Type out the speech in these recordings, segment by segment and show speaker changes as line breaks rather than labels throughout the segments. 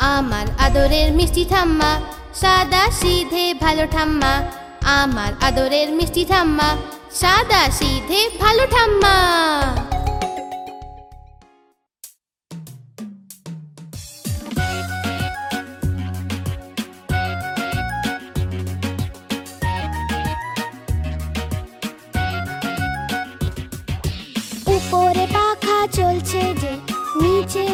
আমার আদরের মিষ্টি ঠাম্মা, সাদা সিধে ভালো ঠাম্মা। আমার আদরের মিষ্টি ঠাম্মা, সাদা সিধে ভালো ঠাম্মা।
উপরে পাখা চলছে যে নিচে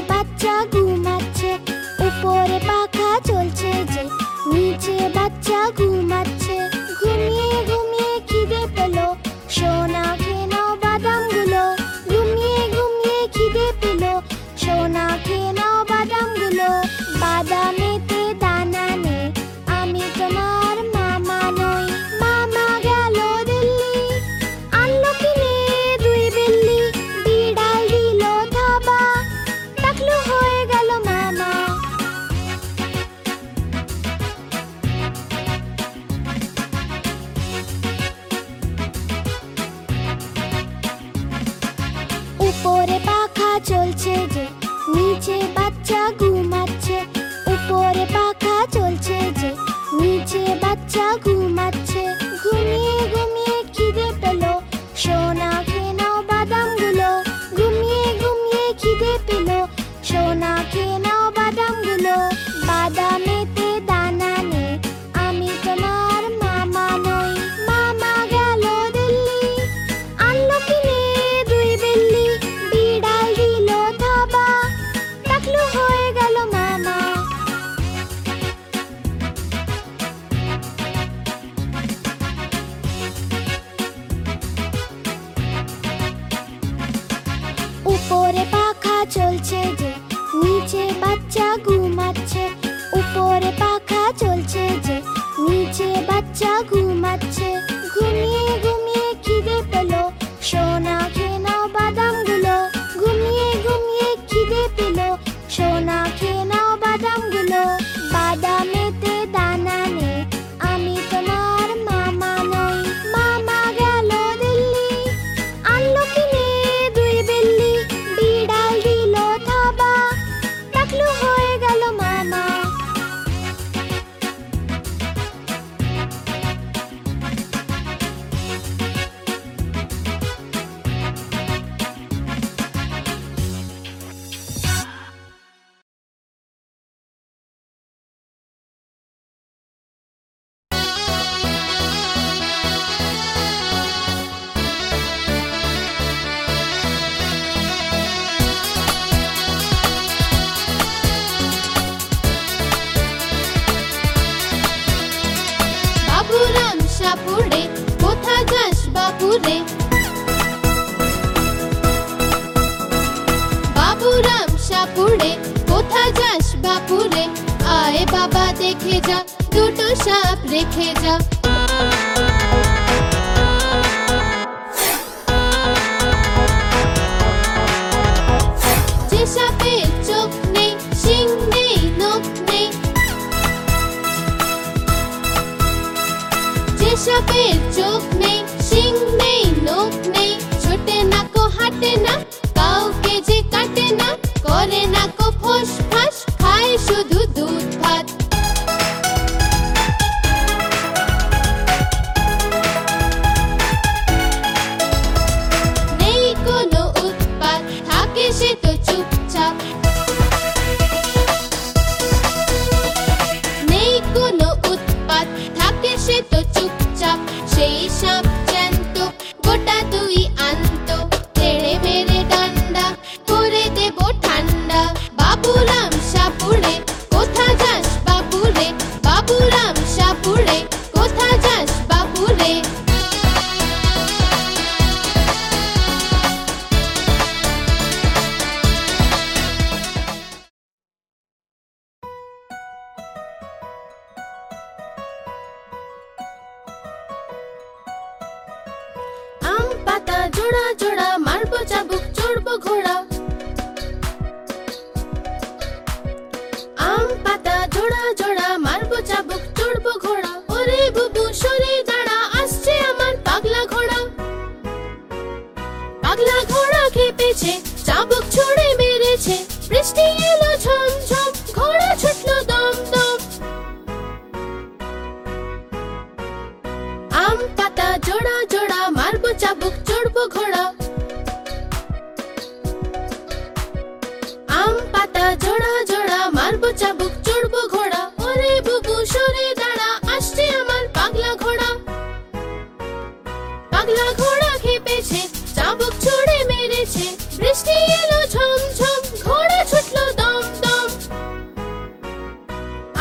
পাগলা ঘোড়া খেপেছে, চাবুক ছুড়ে মেরেছে, বৃষ্টি এলো ঝমঝম ঘোড়া ছুটলো দম দম।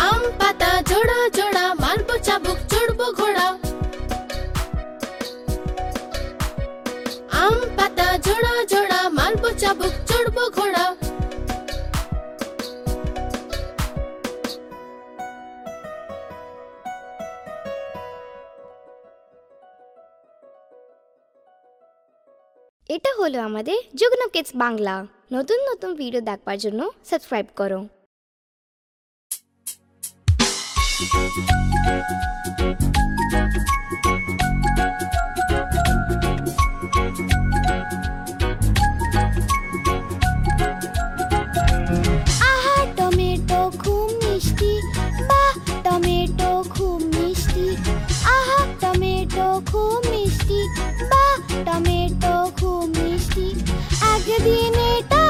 আম পাতা জোড়া জোড়া, মারবো চাবুক, চড়বো ঘোড়া। আম পাতা জোড়া জোড়া, মারবো চাবুক, চড়বো ঘোড়া।
হলো আমাদের যুগ্ন কিডস বাংলা। নতুন নতুন ভিডিও দেখবার জন্য সাবস্ক্রাইব করো। টমেটো খুব মিষ্টি। টমেটো খুব মিষ্টি। টমেটো খুব মিষ্টি। Tomato I'll be viene tan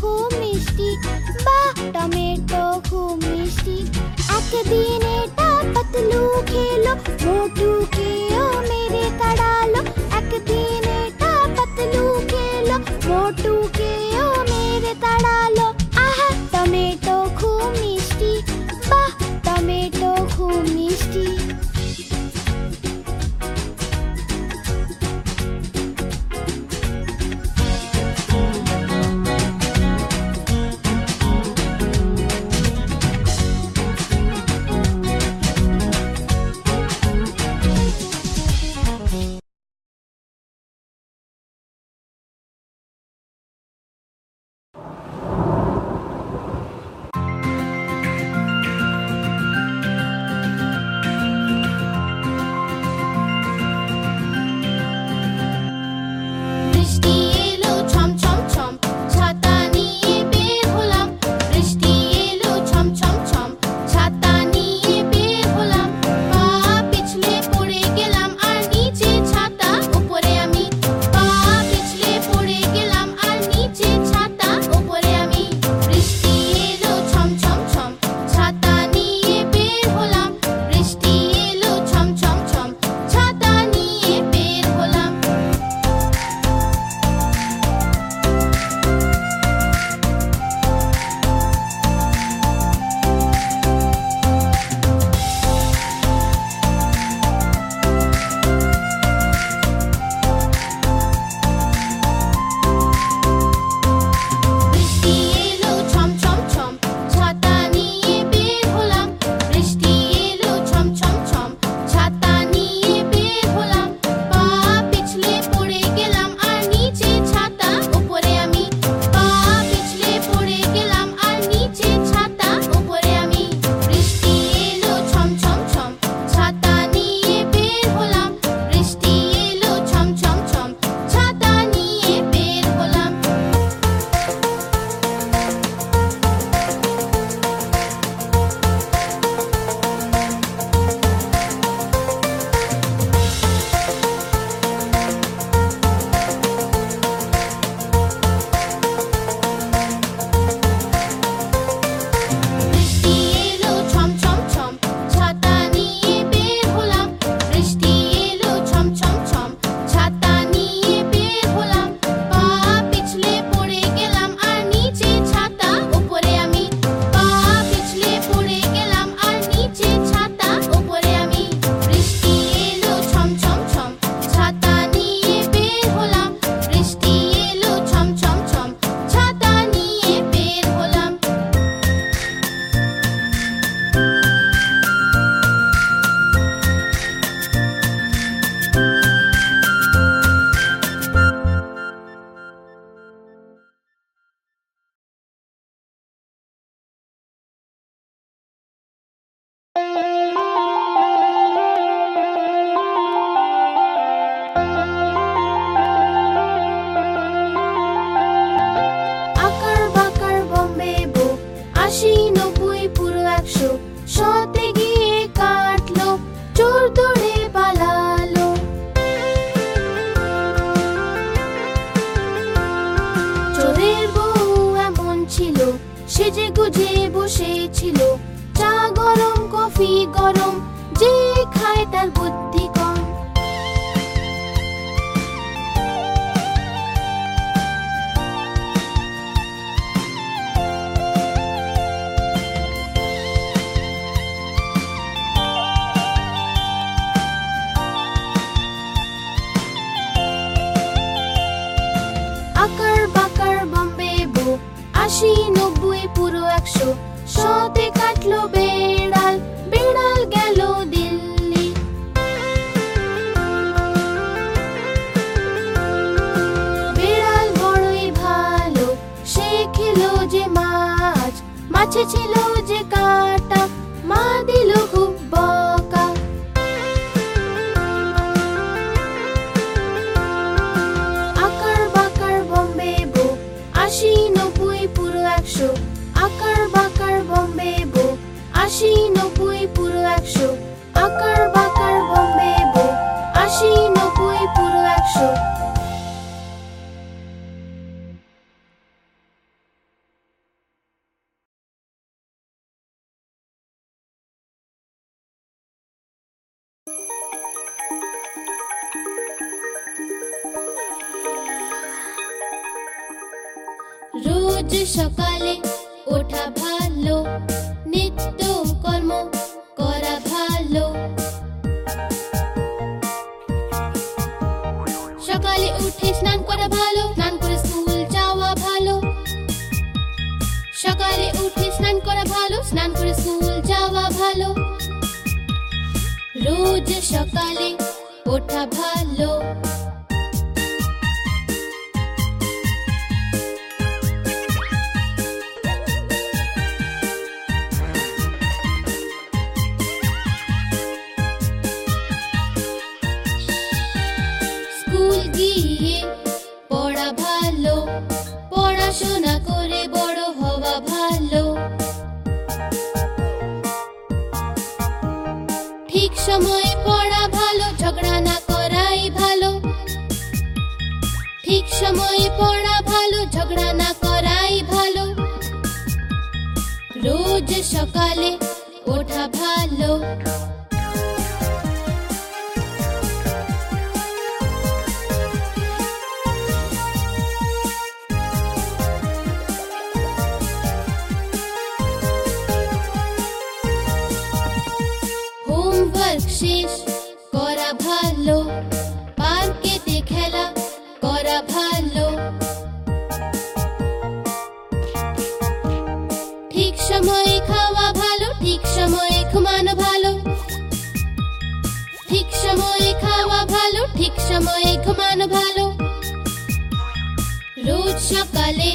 Cool.
রোজ সকালে ওঠা ভালো, নিত্য কর্ম করা ভালো। সকালে উঠে স্নান করা ভালো, স্নান করে স্কুল যাওয়া ভালো। সকালে উঠে স্নান করা ভালো, স্নান করে স্কুল যাওয়া ভালো। রোজ সকালে ওঠা ভালো। পড়াশোনা করে বড় হওয়া ভালো। ঠিক সময়ে পড়া ভালো, ঝগড়া না করাই ভালো। ঠিক সময়ে পড়া ভালো, ঝগড়া না করাই ভালো। রোজ সকালে ওঠা ভালো। শেষ করা ভালো। পার্কেতে খেলা করা ভালো। ঠিক সময়ে খাওয়া ভালো, ঠিক সময়ে ঘুমানো ভালো। ঠিক সময়ে খাওয়া ভালো, ঠিক সময়ে ঘুমানো ভালো। রোজ সকালে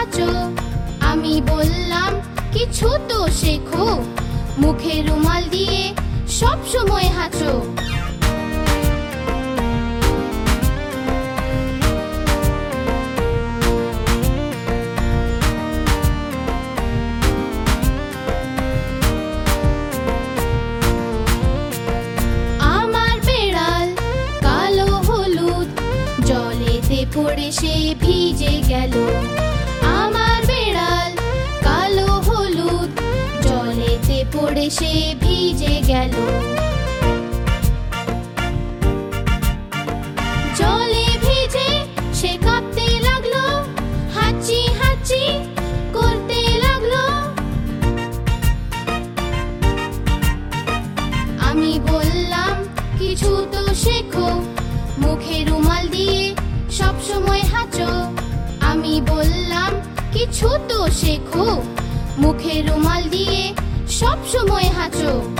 হাঁচো আমি বললাম, কিছু তো শেখো। মুখে রুমাল দিয়ে সব সময় হাঁচো। পড়ে সে ভিজে গেল। পড়ে সে ভিজে গেল। জলে ভিজে সে কাঁপতে লাগল, হাঁচি হাঁচি করতে লাগল। আমি বললাম, কিছু তো শেখো মুখে রুমাল দিয়ে সব সময় হাঁচো। আমি বললাম, কিছু তো শেখো মুখে রুমাল দিয়ে সব সময় হাঁচো।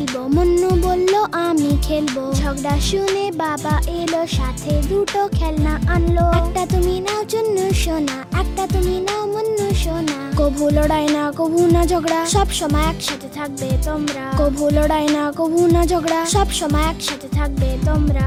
খেলব। মুন্নু বলল, আমি খেলব। ঝগড়া শুনে বাবা এলো, সাথে দুটো খেলনা আনলো। একটা তুমি নাও চুন্নু সোনা, একটা তুমি নাও মুন্নু সোনা। কভু লড়াই না, কভু না ঝগড়া, সব সময় একসাথে থাকবে তোমরা। কভু লড়াই না, কভু না ঝগড়া, সব সময় একসাথে থাকবে তোমরা।